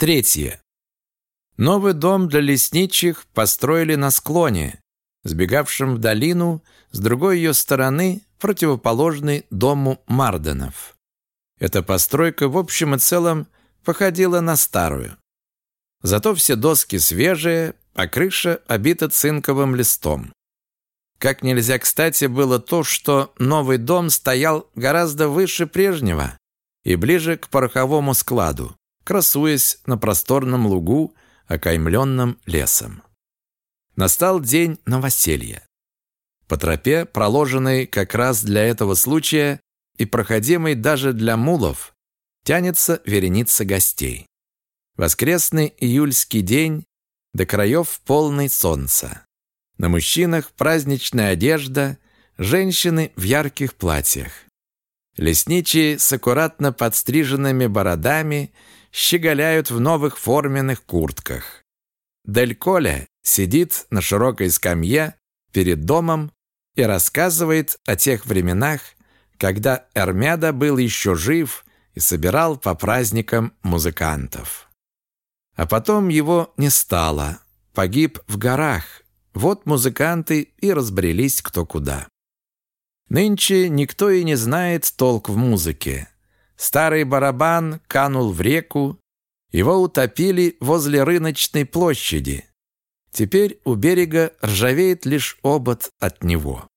Третье. Новый дом для лесничих построили на склоне, сбегавшем в долину, с другой ее стороны, противоположной дому Марденов. Эта постройка в общем и целом походила на старую. Зато все доски свежие, а крыша обита цинковым листом. Как нельзя кстати было то, что новый дом стоял гораздо выше прежнего и ближе к пороховому складу, красуясь на просторном лугу, окаймленном лесом. Настал день новоселья. По тропе, проложенной как раз для этого случая и проходимой даже для мулов, тянется вереница гостей. Воскресный июльский день до краев полный солнца. На мужчинах праздничная одежда, женщины в ярких платьях. Лесничие с аккуратно подстриженными бородами щеголяют в новых форменных куртках. Дель Коля сидит на широкой скамье перед домом и рассказывает о тех временах, когда Эрмяда был еще жив и собирал по праздникам музыкантов. А потом его не стало, погиб в горах. Вот музыканты и разбрелись кто куда. Нынче никто и не знает толк в музыке. Старый барабан канул в реку, его утопили возле рыночной площади. Теперь у берега ржавеет лишь обод от него.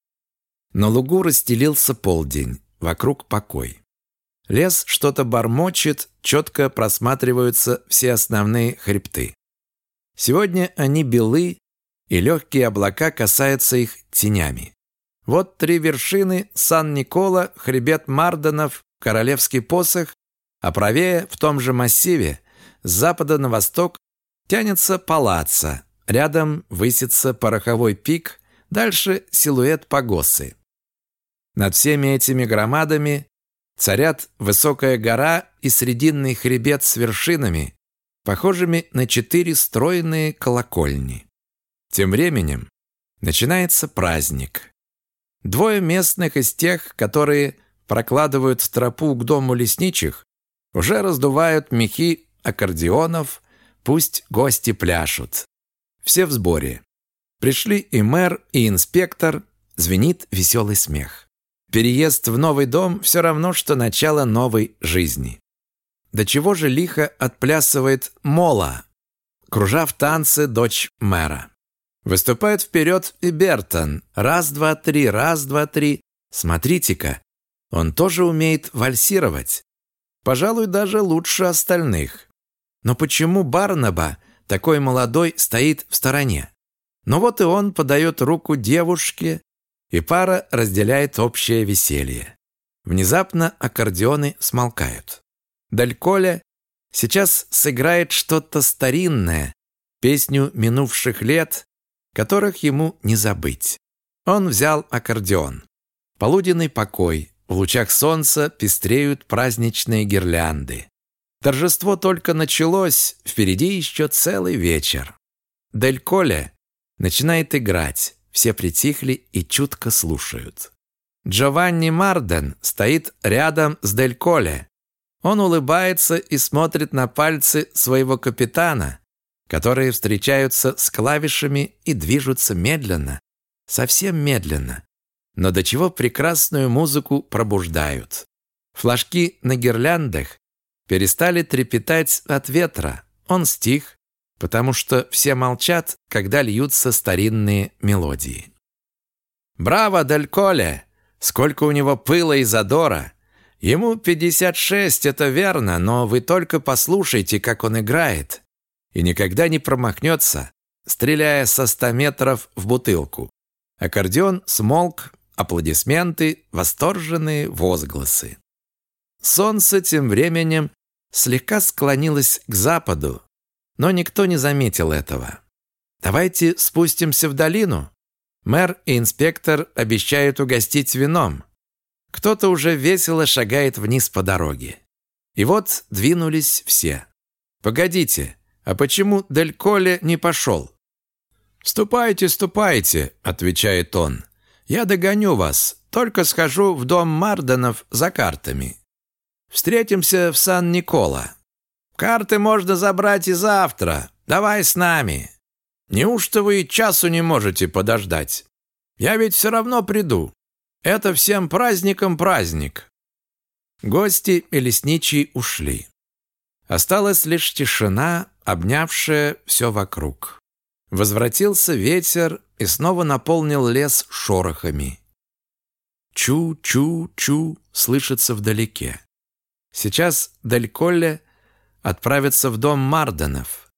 На лугу расстелился полдень, вокруг покой. Лес что-то бормочет, четко просматриваются все основные хребты. Сегодня они белы, и легкие облака касаются их тенями. Вот три вершины Сан-Никола, хребет Марденов, Королевский посох, а правее, в том же массиве, с запада на восток, тянется палаца. Рядом высится пороховой пик, дальше силуэт погосы. Над всеми этими громадами царят высокая гора и срединный хребет с вершинами, похожими на четыре стройные колокольни. Тем временем начинается праздник. Двое местных из тех, которые прокладывают тропу к дому лесничих, уже раздувают мехи аккордеонов, пусть гости пляшут. Все в сборе. Пришли и мэр, и инспектор, звенит веселый смех. Переезд в новый дом все равно, что начало новой жизни. До чего же лихо отплясывает Мола, кружа в танце дочь мэра. Выступает вперед и Бертон. Раз, два, три, раз, два, три. Смотрите-ка, он тоже умеет вальсировать. Пожалуй, даже лучше остальных. Но почему Барнаба, такой молодой, стоит в стороне? Но вот и он подает руку девушке, и пара разделяет общее веселье. Внезапно аккордеоны смолкают. Дальколя сейчас сыграет что-то старинное, песню минувших лет, которых ему не забыть. Он взял аккордеон. Полуденный покой, в лучах солнца пестреют праздничные гирлянды. Торжество только началось, впереди еще целый вечер. Дель Коле начинает играть, все притихли и чутко слушают. Джованни Марден стоит рядом с Дель Коле. Он улыбается и смотрит на пальцы своего капитана, которые встречаются с клавишами и движутся медленно, совсем медленно, но до чего прекрасную музыку пробуждают. Флажки на гирляндах перестали трепетать от ветра. Он стих, потому что все молчат, когда льются старинные мелодии. «Браво, Дель Коле! Сколько у него пыла и задора! Ему 56, это верно, но вы только послушайте, как он играет, и никогда не промахнется, стреляя со 100 метров в бутылку». Аккордеон смолк, аплодисменты, восторженные возгласы. Солнце тем временем слегка склонилось к западу, но никто не заметил этого. «Давайте спустимся в долину. Мэр и инспектор обещают угостить вином. Кто-то уже весело шагает вниз по дороге. И вот двинулись все. «Погодите, а почему Дель Коле не пошел?» «Ступайте, ступайте», — отвечает он. Я догоню вас, только схожу в дом Марденов за картами. Встретимся в Сан-Никола. Карты можно забрать и завтра. Давай с нами. Неужто вы и часу не можете подождать? Я ведь все равно приду. Это всем праздникам праздник. Гости и лесничие ушли. Осталась лишь тишина, обнявшая все вокруг. Возвратился ветер и снова наполнил лес шорохами. Чу-чу-чу слышится вдалеке. Сейчас Дель отправится в дом Марденов.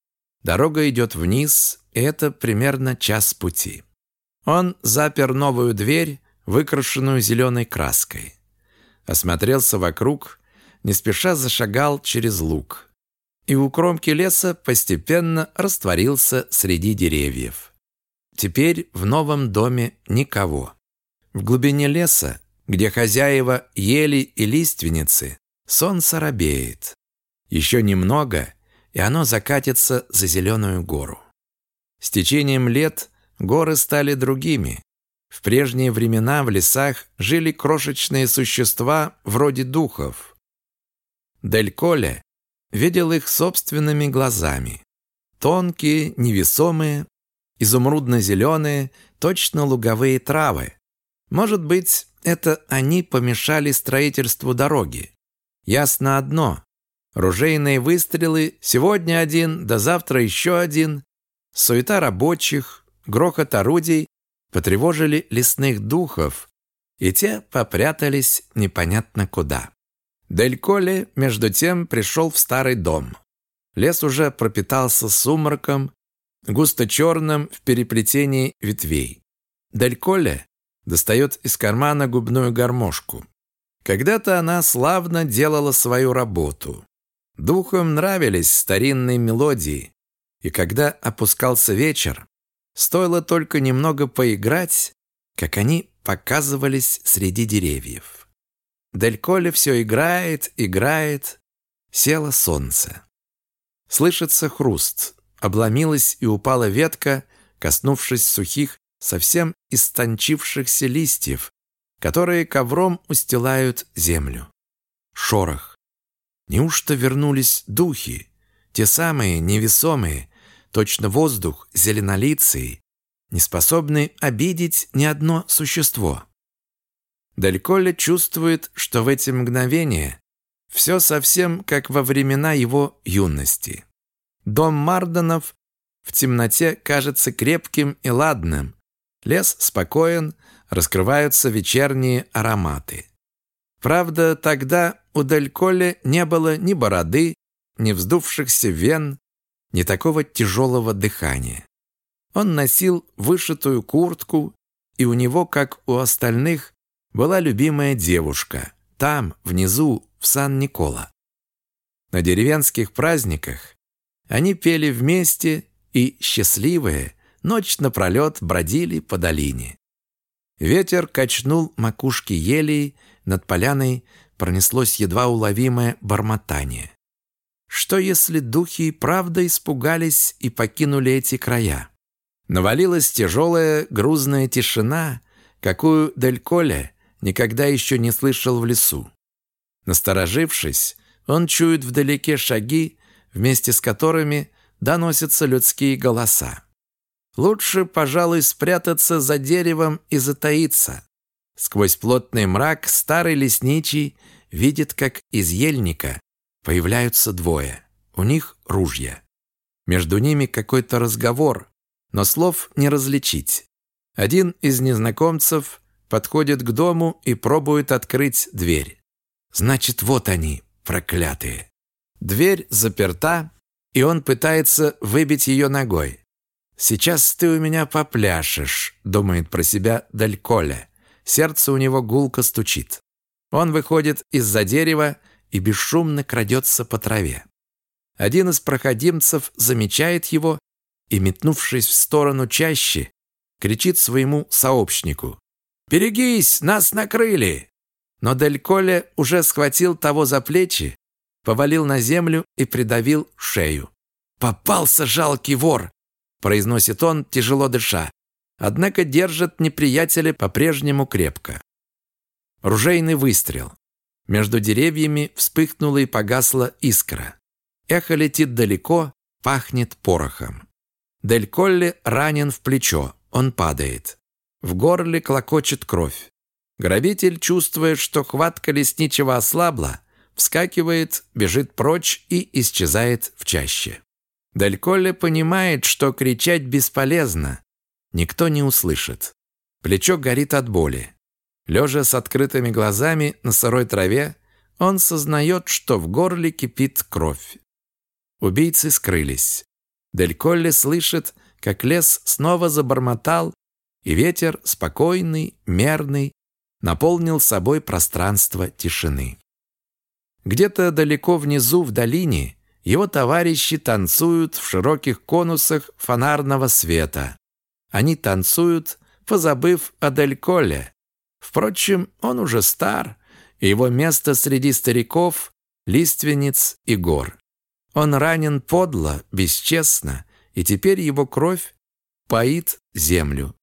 Дорога идет вниз, и это примерно час пути. Он запер новую дверь, выкрашенную зеленой краской. Осмотрелся вокруг, не спеша зашагал через луг. И у кромки леса постепенно растворился среди деревьев. Теперь в новом доме никого. В глубине леса, где хозяева ели и лиственницы, солнце робеет. Еще немного, и оно закатится за зеленую гору. С течением лет горы стали другими. В прежние времена в лесах жили крошечные существа вроде духов. Дель Коле видел их собственными глазами. Тонкие, невесомые, изумрудно-зеленые, точно луговые травы. Может быть, это они помешали строительству дороги. Ясно одно. Ружейные выстрелы, сегодня один, да завтра еще один. Суета рабочих, грохот орудий потревожили лесных духов, и те попрятались непонятно куда. Дель Коле, между тем, пришел в старый дом. Лес уже пропитался сумраком, густо черным в переплетении ветвей. Дель Коле достает из кармана губную гармошку. Когда-то она славно делала свою работу. Духам нравились старинные мелодии, и когда опускался вечер, стоило только немного поиграть, как они показывались среди деревьев. Дель Коле все играет, играет. Село солнце. Слышится хруст. Обломилась и упала ветка, коснувшись сухих совсем истончившихся листьев, которые ковром устилают землю. Шорох. Неужто вернулись духи, те самые невесомые, точно воздух, зеленолицые, неспособные обидеть ни одно существо? Ли чувствует, что в эти мгновения все совсем как во времена его юности. Дом Марденов в темноте кажется крепким и ладным, Лес спокоен, раскрываются вечерние ароматы. Правда, тогда у Дельколе не было ни бороды, ни вздувшихся вен, ни такого тяжелого дыхания. Он носил вышитую куртку, и у него, как у остальных, была любимая девушка, там, внизу, в Сан-Никола. На деревенских праздниках они пели вместе и, счастливые, Ночь напролет бродили по долине. Ветер качнул макушки елей, над поляной пронеслось едва уловимое бормотание. Что если духи правда испугались и покинули эти края? Навалилась тяжелая грузная тишина, какую Дель Коле никогда еще не слышал в лесу. Насторожившись, он чует вдалеке шаги, вместе с которыми доносятся людские голоса. Лучше, пожалуй, спрятаться за деревом и затаиться. Сквозь плотный мрак старый лесничий видит, как из ельника появляются двое. У них ружья. Между ними какой-то разговор, но слов не различить. Один из незнакомцев подходит к дому и пробует открыть дверь. Значит, вот они, проклятые. Дверь заперта, и он пытается выбить ее ногой. «Сейчас ты у меня попляшешь», — думает про себя Дальколя. Сердце у него гулко стучит. Он выходит из-за дерева и бесшумно крадется по траве. Один из проходимцев замечает его и, метнувшись в сторону чаще, кричит своему сообщнику. «Берегись, нас накрыли!» Но Дель Коле уже схватил того за плечи, повалил на землю и придавил шею. «Попался жалкий вор!» произносит он, тяжело дыша. Однако держит неприятеля по-прежнему крепко. Ружейный выстрел. Между деревьями вспыхнула и погасла искра. Эхо летит далеко, пахнет порохом. Дель Колли ранен в плечо, он падает. В горле клокочет кровь. Грабитель, чувствуя, что хватка лесничего ослабла, вскакивает, бежит прочь и исчезает в чаще. Дель понимает, что кричать бесполезно. Никто не услышит. Плечо горит от боли. Лежа с открытыми глазами на сырой траве, он сознает, что в горле кипит кровь. Убийцы скрылись. Дель слышит, как лес снова забормотал, и ветер, спокойный, мерный, наполнил собой пространство тишины. Где-то далеко внизу в долине его товарищи танцуют в широких конусах фонарного света. Они танцуют, позабыв о Дель Колле. Впрочем, он уже стар, и его место среди стариков, лиственниц и гор. Он ранен подло, бесчестно, и теперь его кровь поит землю.